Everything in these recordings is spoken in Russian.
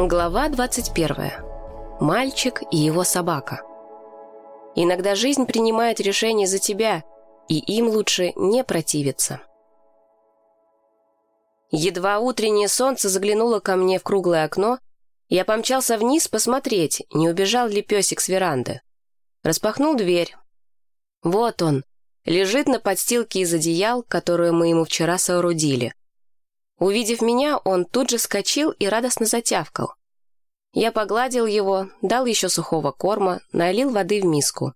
Глава 21. Мальчик и его собака. Иногда жизнь принимает решение за тебя, и им лучше не противиться. Едва утреннее солнце заглянуло ко мне в круглое окно, я помчался вниз посмотреть, не убежал ли песик с веранды. Распахнул дверь. Вот он, лежит на подстилке из одеял, которую мы ему вчера соорудили. Увидев меня, он тут же скочил и радостно затявкал. Я погладил его, дал еще сухого корма, налил воды в миску.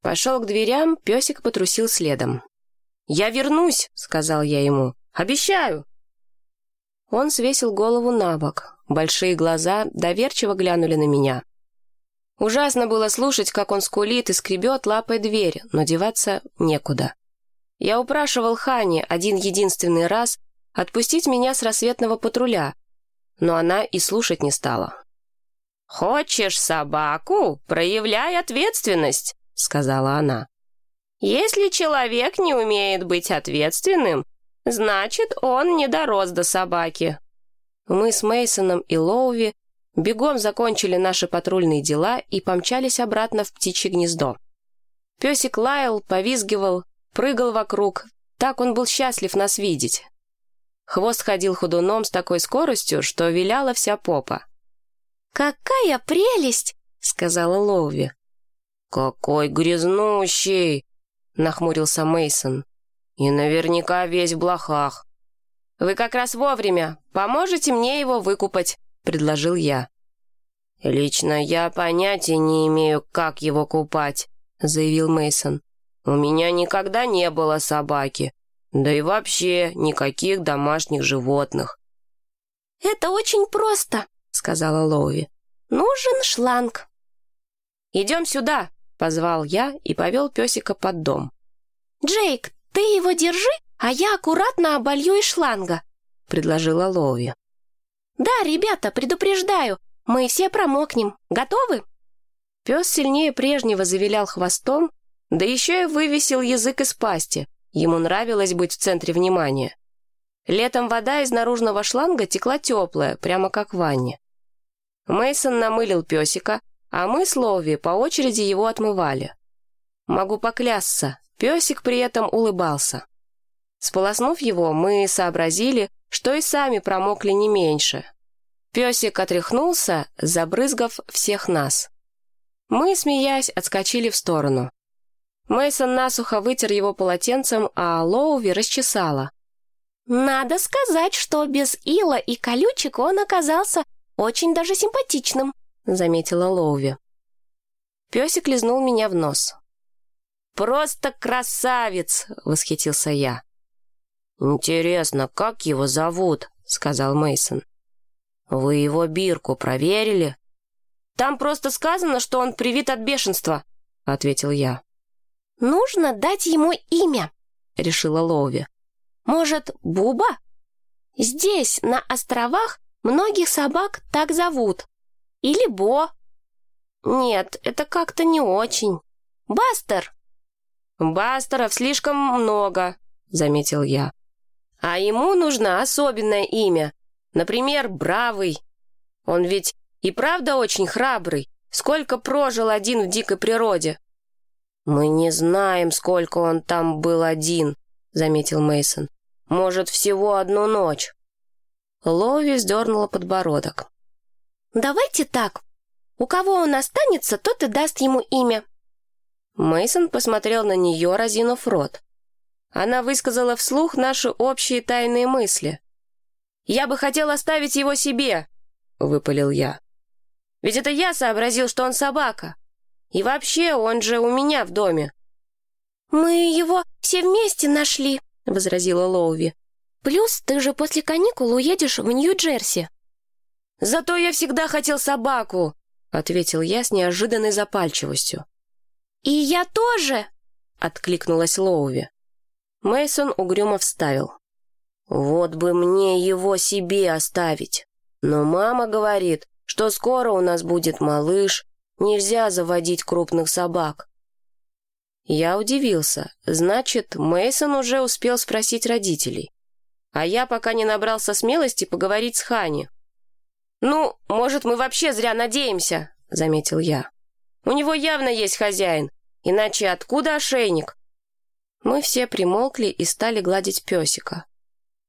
Пошел к дверям, песик потрусил следом. «Я вернусь», — сказал я ему. «Обещаю». Он свесил голову на бок. Большие глаза доверчиво глянули на меня. Ужасно было слушать, как он скулит и скребет лапой дверь, но деваться некуда. Я упрашивал Хани один единственный раз отпустить меня с рассветного патруля, но она и слушать не стала. «Хочешь собаку? Проявляй ответственность», — сказала она. «Если человек не умеет быть ответственным, значит, он не дорос до собаки». Мы с Мейсоном и Лоуви бегом закончили наши патрульные дела и помчались обратно в птичье гнездо. Песик лаял, повизгивал, прыгал вокруг. Так он был счастлив нас видеть. Хвост ходил ходуном с такой скоростью, что виляла вся попа. «Какая прелесть!» — сказала Лоуви. «Какой грязнущий!» — нахмурился Мейсон. «И наверняка весь в блохах». «Вы как раз вовремя. Поможете мне его выкупать», — предложил я. «Лично я понятия не имею, как его купать», — заявил Мейсон. «У меня никогда не было собаки. Да и вообще никаких домашних животных. «Это очень просто», — сказала Лоуи. «Нужен шланг». «Идем сюда», — позвал я и повел песика под дом. «Джейк, ты его держи, а я аккуратно оболью из шланга», — предложила Лоуи. «Да, ребята, предупреждаю, мы все промокнем. Готовы?» Пес сильнее прежнего завилял хвостом, да еще и вывесил язык из пасти, Ему нравилось быть в центре внимания. Летом вода из наружного шланга текла теплая, прямо как в ванне. Мейсон намылил песика, а мы с Лоуви по очереди его отмывали. Могу поклясться, песик при этом улыбался. Сполоснув его, мы сообразили, что и сами промокли не меньше. Песик отряхнулся, забрызгав всех нас. Мы, смеясь, отскочили в сторону. Мейсон насухо вытер его полотенцем, а Лоуви расчесала. «Надо сказать, что без ила и колючек он оказался очень даже симпатичным», заметила Лоуви. Песик лизнул меня в нос. «Просто красавец!» — восхитился я. «Интересно, как его зовут?» — сказал Мейсон. «Вы его бирку проверили?» «Там просто сказано, что он привит от бешенства», — ответил я. «Нужно дать ему имя», — решила Лоуви. «Может, Буба? Здесь, на островах, многих собак так зовут. Или Бо. Нет, это как-то не очень. Бастер». «Бастеров слишком много», — заметил я. «А ему нужно особенное имя. Например, Бравый. Он ведь и правда очень храбрый. Сколько прожил один в дикой природе?» «Мы не знаем, сколько он там был один», — заметил Мейсон. «Может, всего одну ночь». Лови сдернула подбородок. «Давайте так. У кого он останется, тот и даст ему имя». Мейсон посмотрел на нее, разинув рот. Она высказала вслух наши общие тайные мысли. «Я бы хотел оставить его себе», — выпалил я. «Ведь это я сообразил, что он собака. И вообще, он же у меня в доме». «Мы его все вместе нашли», — возразила Лоуви. «Плюс ты же после каникул уедешь в Нью-Джерси». «Зато я всегда хотел собаку», — ответил я с неожиданной запальчивостью. «И я тоже», — откликнулась Лоуви. Мейсон угрюмо вставил. «Вот бы мне его себе оставить. Но мама говорит, что скоро у нас будет малыш, Нельзя заводить крупных собак. Я удивился. Значит, Мейсон уже успел спросить родителей. А я пока не набрался смелости поговорить с Хани. «Ну, может, мы вообще зря надеемся», — заметил я. «У него явно есть хозяин, иначе откуда ошейник?» Мы все примолкли и стали гладить песика.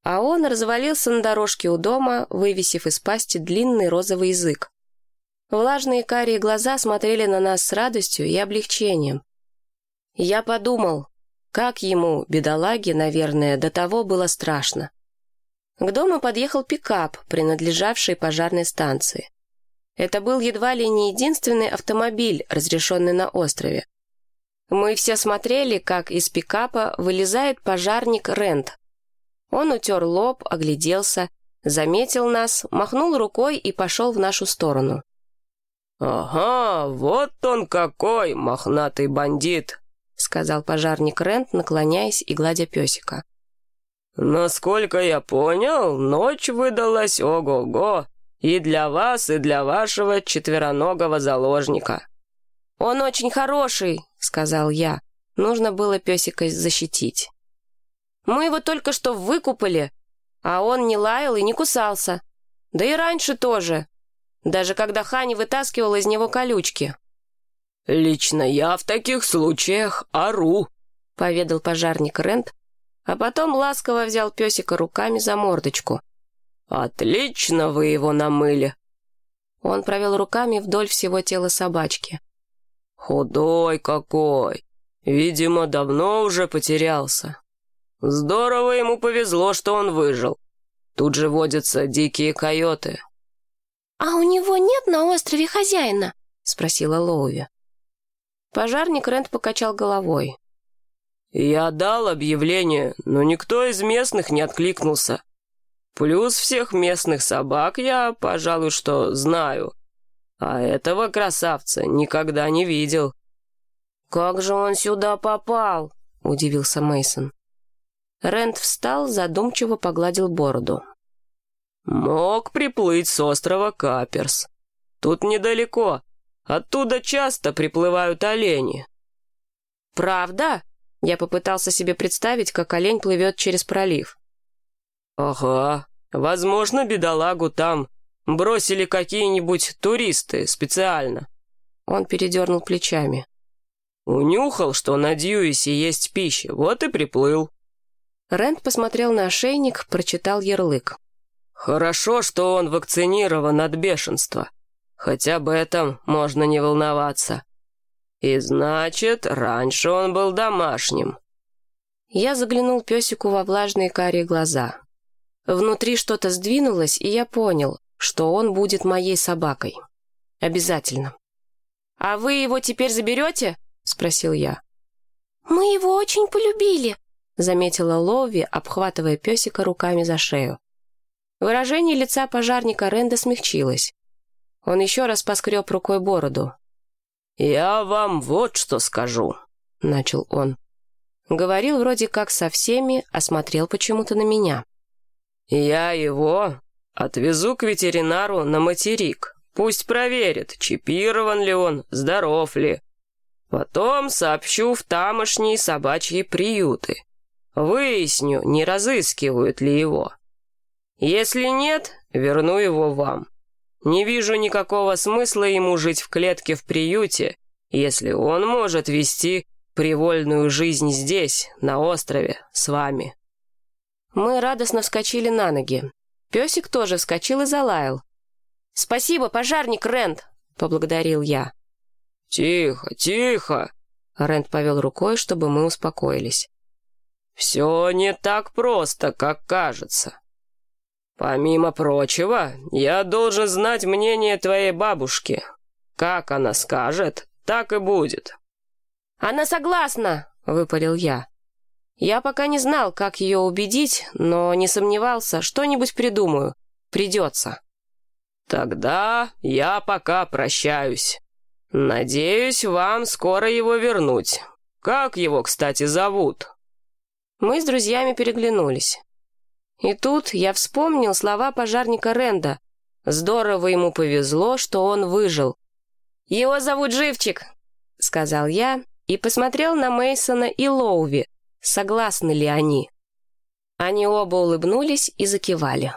А он развалился на дорожке у дома, вывесив из пасти длинный розовый язык. Влажные карие глаза смотрели на нас с радостью и облегчением. Я подумал, как ему, бедолаге, наверное, до того было страшно. К дому подъехал пикап, принадлежавший пожарной станции. Это был едва ли не единственный автомобиль, разрешенный на острове. Мы все смотрели, как из пикапа вылезает пожарник Рент. Он утер лоб, огляделся, заметил нас, махнул рукой и пошел в нашу сторону. «Ага, вот он какой, мохнатый бандит!» сказал пожарник Рент, наклоняясь и гладя песика. «Насколько я понял, ночь выдалась ого-го и для вас, и для вашего четвероногого заложника». «Он очень хороший», — сказал я. Нужно было песика защитить. «Мы его только что выкупали, а он не лаял и не кусался. Да и раньше тоже, даже когда Хани вытаскивала из него колючки». «Лично я в таких случаях ору», — поведал пожарник Рент, а потом ласково взял песика руками за мордочку. «Отлично вы его намыли!» Он провел руками вдоль всего тела собачки. «Худой какой! Видимо, давно уже потерялся. Здорово ему повезло, что он выжил. Тут же водятся дикие койоты». «А у него нет на острове хозяина?» — спросила Лоуви. Пожарник Рент покачал головой. «Я дал объявление, но никто из местных не откликнулся. Плюс всех местных собак я, пожалуй, что знаю. А этого красавца никогда не видел». «Как же он сюда попал?» — удивился Мейсон. Рент встал, задумчиво погладил бороду. «Мог приплыть с острова Каперс. Тут недалеко, Оттуда часто приплывают олени». «Правда?» Я попытался себе представить, как олень плывет через пролив. «Ага. Возможно, бедолагу там бросили какие-нибудь туристы специально». Он передернул плечами. «Унюхал, что на Дьюисе есть пища, вот и приплыл». Рэнд посмотрел на ошейник, прочитал ярлык. «Хорошо, что он вакцинирован от бешенства. Хотя об этом можно не волноваться. И значит, раньше он был домашним. Я заглянул песику во влажные карие глаза. Внутри что-то сдвинулось, и я понял, что он будет моей собакой. Обязательно. «А вы его теперь заберете?» — спросил я. «Мы его очень полюбили», — заметила Лови, обхватывая песика руками за шею. Выражение лица пожарника Ренда смягчилось. Он еще раз поскреб рукой бороду. «Я вам вот что скажу», — начал он. Говорил вроде как со всеми, а смотрел почему-то на меня. «Я его отвезу к ветеринару на материк. Пусть проверит, чипирован ли он, здоров ли. Потом сообщу в тамошние собачьи приюты. Выясню, не разыскивают ли его. Если нет, верну его вам. Не вижу никакого смысла ему жить в клетке в приюте, если он может вести привольную жизнь здесь, на острове, с вами». Мы радостно вскочили на ноги. Песик тоже вскочил и залаял. «Спасибо, пожарник Рент!» — поблагодарил я. «Тихо, тихо!» — Рент повел рукой, чтобы мы успокоились. «Все не так просто, как кажется. «Помимо прочего, я должен знать мнение твоей бабушки. Как она скажет, так и будет». «Она согласна!» — выпалил я. Я пока не знал, как ее убедить, но не сомневался, что-нибудь придумаю. Придется. «Тогда я пока прощаюсь. Надеюсь, вам скоро его вернуть. Как его, кстати, зовут?» Мы с друзьями переглянулись. И тут я вспомнил слова пожарника Ренда. Здорово ему повезло, что он выжил. «Его зовут Живчик», — сказал я и посмотрел на Мейсона и Лоуви, согласны ли они. Они оба улыбнулись и закивали.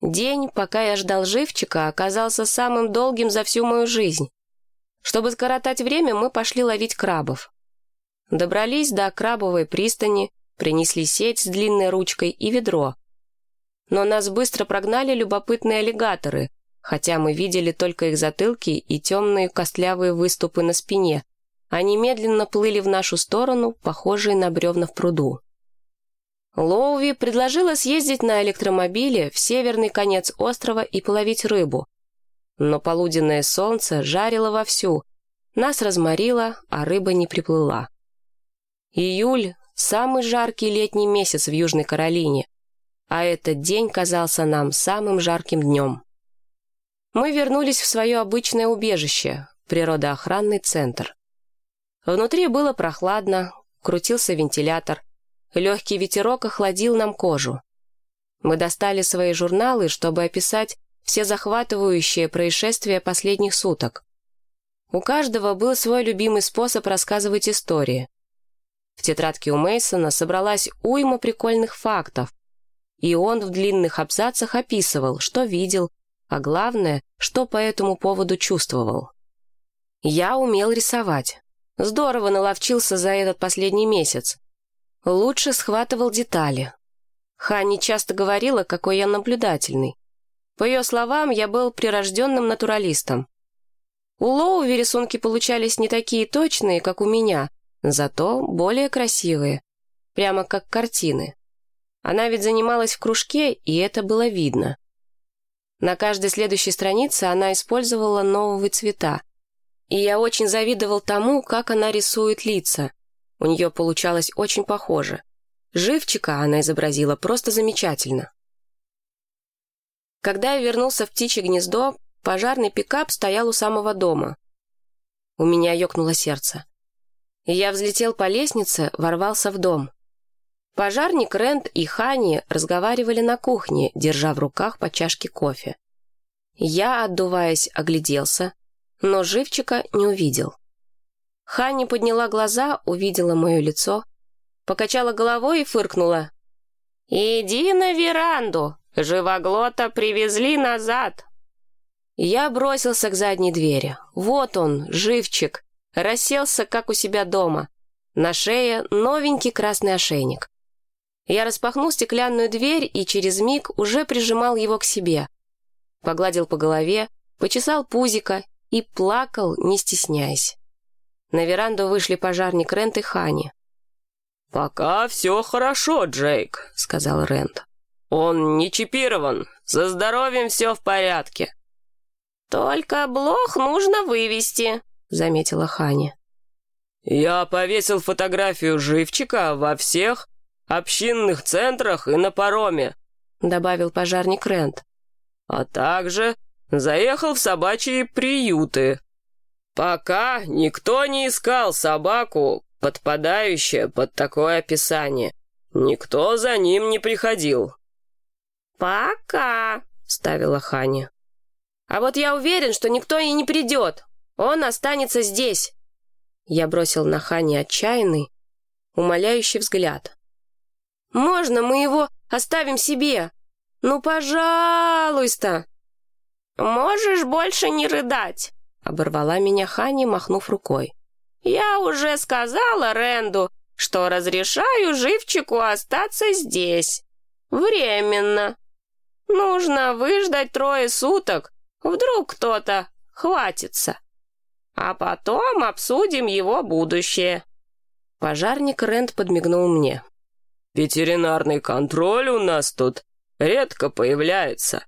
День, пока я ждал живчика, оказался самым долгим за всю мою жизнь. Чтобы скоротать время, мы пошли ловить крабов. Добрались до крабовой пристани, принесли сеть с длинной ручкой и ведро. Но нас быстро прогнали любопытные аллигаторы, хотя мы видели только их затылки и темные костлявые выступы на спине. Они медленно плыли в нашу сторону, похожие на бревна в пруду. Лоуви предложила съездить на электромобиле в северный конец острова и половить рыбу. Но полуденное солнце жарило вовсю, нас разморило, а рыба не приплыла. Июль – самый жаркий летний месяц в Южной Каролине, а этот день казался нам самым жарким днем. Мы вернулись в свое обычное убежище, природоохранный центр. Внутри было прохладно, крутился вентилятор – Легкий ветерок охладил нам кожу. Мы достали свои журналы, чтобы описать все захватывающие происшествия последних суток. У каждого был свой любимый способ рассказывать истории. В тетрадке у Мейсона собралась уйма прикольных фактов, и он в длинных абзацах описывал, что видел, а главное, что по этому поводу чувствовал. Я умел рисовать. Здорово наловчился за этот последний месяц. Лучше схватывал детали. Хани часто говорила, какой я наблюдательный. По ее словам, я был прирожденным натуралистом. У Лоуви рисунки получались не такие точные, как у меня, зато более красивые, прямо как картины. Она ведь занималась в кружке, и это было видно. На каждой следующей странице она использовала новые цвета, и я очень завидовал тому, как она рисует лица. У нее получалось очень похоже. Живчика она изобразила просто замечательно. Когда я вернулся в птичье гнездо, пожарный пикап стоял у самого дома. У меня ёкнуло сердце. Я взлетел по лестнице, ворвался в дом. Пожарник Рент и Хани разговаривали на кухне, держа в руках по чашке кофе. Я, отдуваясь, огляделся, но живчика не увидел. Ханни подняла глаза, увидела мое лицо, покачала головой и фыркнула. «Иди на веранду! Живоглота привезли назад!» Я бросился к задней двери. Вот он, живчик, расселся, как у себя дома. На шее новенький красный ошейник. Я распахнул стеклянную дверь и через миг уже прижимал его к себе. Погладил по голове, почесал пузика и плакал, не стесняясь. На веранду вышли пожарник Рент и Хани. «Пока все хорошо, Джейк», — сказал Рент. «Он не чипирован. За здоровьем все в порядке». «Только блох нужно вывести», — заметила Хани. «Я повесил фотографию живчика во всех общинных центрах и на пароме», — добавил пожарник Рент. «А также заехал в собачьи приюты». Пока никто не искал собаку, подпадающую под такое описание. Никто за ним не приходил. «Пока», — ставила Ханя. «А вот я уверен, что никто и не придет. Он останется здесь». Я бросил на Хани отчаянный, умоляющий взгляд. «Можно мы его оставим себе? Ну, пожалуйста!» «Можешь больше не рыдать», Оборвала меня Хани, махнув рукой. «Я уже сказала Ренду, что разрешаю живчику остаться здесь. Временно. Нужно выждать трое суток, вдруг кто-то хватится. А потом обсудим его будущее». Пожарник Рэнд подмигнул мне. «Ветеринарный контроль у нас тут редко появляется,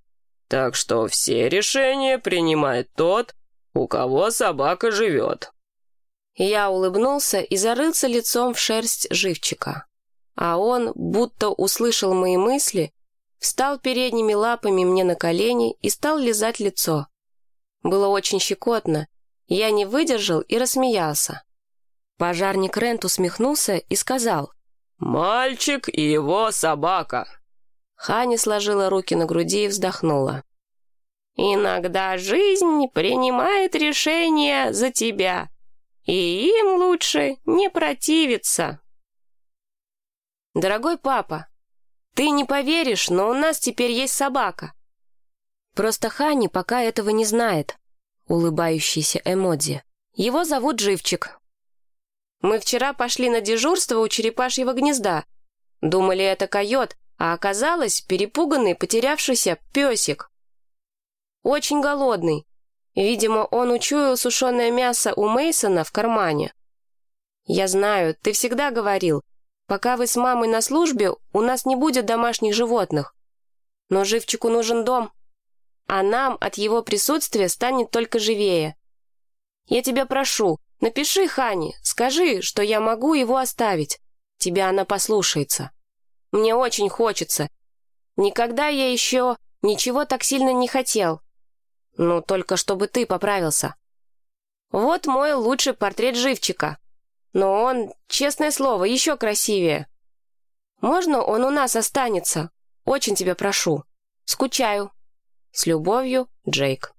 так что все решения принимает тот, у кого собака живет». Я улыбнулся и зарылся лицом в шерсть живчика. А он, будто услышал мои мысли, встал передними лапами мне на колени и стал лизать лицо. Было очень щекотно. Я не выдержал и рассмеялся. Пожарник Рент усмехнулся и сказал «Мальчик и его собака». Хани сложила руки на груди и вздохнула. Иногда жизнь принимает решения за тебя, и им лучше не противиться. Дорогой папа, ты не поверишь, но у нас теперь есть собака. Просто Хани пока этого не знает. Улыбающийся эмодзи. Его зовут Живчик. Мы вчера пошли на дежурство у черепашьего гнезда. Думали, это койот, а оказалось перепуганный, потерявшийся песик. Очень голодный. Видимо, он учуял сушеное мясо у Мейсона в кармане. Я знаю, ты всегда говорил, пока вы с мамой на службе, у нас не будет домашних животных. Но живчику нужен дом, а нам от его присутствия станет только живее. Я тебя прошу, напиши Хане, скажи, что я могу его оставить. Тебя она послушается. Мне очень хочется. Никогда я еще ничего так сильно не хотел. Ну, только чтобы ты поправился. Вот мой лучший портрет живчика. Но он, честное слово, еще красивее. Можно он у нас останется? Очень тебя прошу. Скучаю. С любовью, Джейк.